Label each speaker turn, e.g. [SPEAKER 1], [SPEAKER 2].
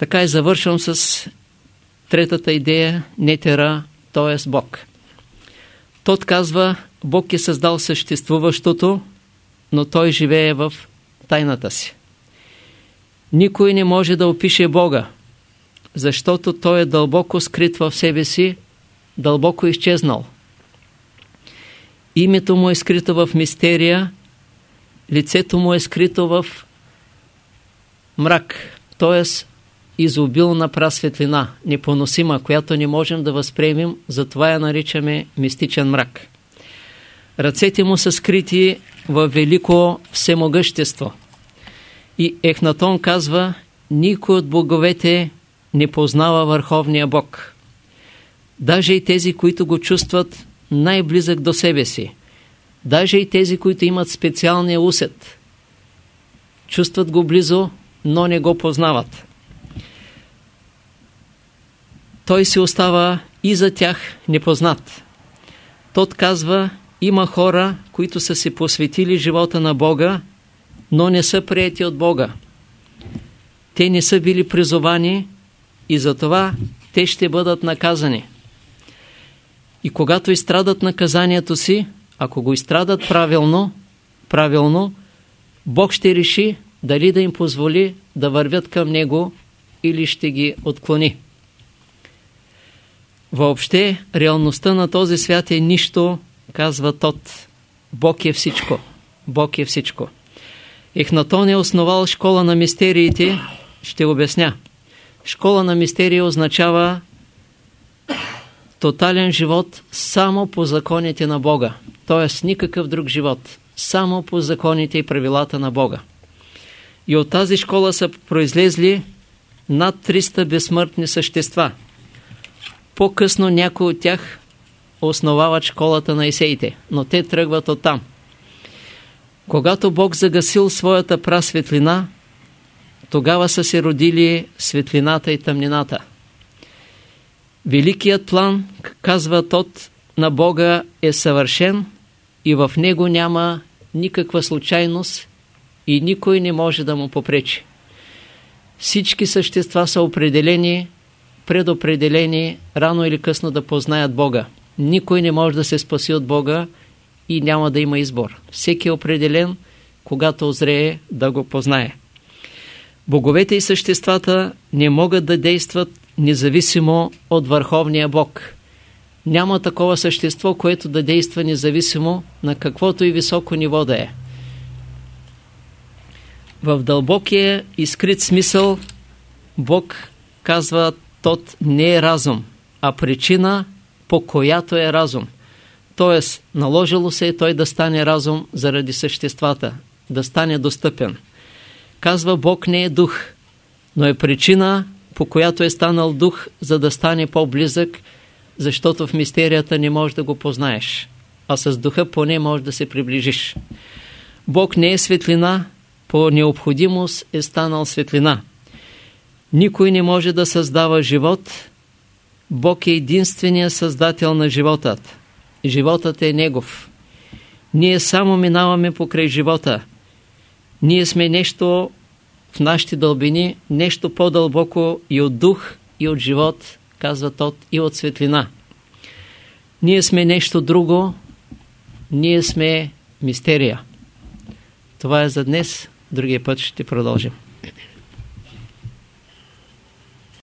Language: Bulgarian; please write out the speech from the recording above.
[SPEAKER 1] Така и завършвам с третата идея – нетера, т.е. Бог. Тот казва, Бог е създал съществуващото, но той живее в тайната си. Никой не може да опише Бога, защото той е дълбоко скрит в себе си, дълбоко изчезнал. Името му е скрито в мистерия, лицето му е скрито в мрак, т.е. изобилна прасветлина, непоносима, която не можем да възприемем, затова я наричаме мистичен мрак. Ръцете му са скрити в велико всемогъщество. И Ехнатон казва, никой от боговете не познава Върховния Бог. Даже и тези, които го чувстват най-близък до себе си. Даже и тези, които имат специалния усет. Чувстват го близо, но не го познават. Той си остава и за тях непознат. Тот казва, има хора, които са се посветили живота на Бога, но не са прияти от Бога. Те не са били призовани и затова те ще бъдат наказани. И когато изстрадат наказанието си, ако го изстрадат правилно, правилно, Бог ще реши дали да им позволи да вървят към Него или ще ги отклони. Въобще, реалността на този свят е нищо, казва Тот. Бог е всичко. Бог е всичко. Ехнатон е основал школа на мистериите. Ще обясня. Школа на мистерии означава тотален живот само по законите на Бога. Т.е. никакъв друг живот. Само по законите и правилата на Бога. И от тази школа са произлезли над 300 безсмъртни същества. По-късно някои от тях основават школата на Исеите, но те тръгват оттам. Когато Бог загасил своята прасветлина, тогава са се родили светлината и тъмнината. Великият план, казва Тот, на Бога е съвършен и в него няма никаква случайност и никой не може да му попречи. Всички същества са определени, предопределени, рано или късно да познаят Бога. Никой не може да се спаси от Бога и няма да има избор. Всеки е определен, когато озрее да го познае. Боговете и съществата не могат да действат независимо от Върховния Бог. Няма такова същество, което да действа независимо на каквото и високо ниво да е. В дълбокия и скрит смисъл Бог казва, тот не е разум, а причина, по която е разум. Тоест, наложило се е той да стане разум заради съществата, да стане достъпен. Казва, Бог не е дух, но е причина, по която е станал дух, за да стане по-близък, защото в мистерията не можеш да го познаеш, а с духа поне можеш да се приближиш. Бог не е светлина, по необходимост е станал светлина. Никой не може да създава живот. Бог е единствения създател на животът. Животът е Негов. Ние само минаваме покрай живота. Ние сме нещо в нашите дълбини, нещо по-дълбоко и от дух, и от живот, казва Тот, и от светлина. Ние сме нещо друго, ние сме мистерия. Това е за днес. Другия път ще продължим.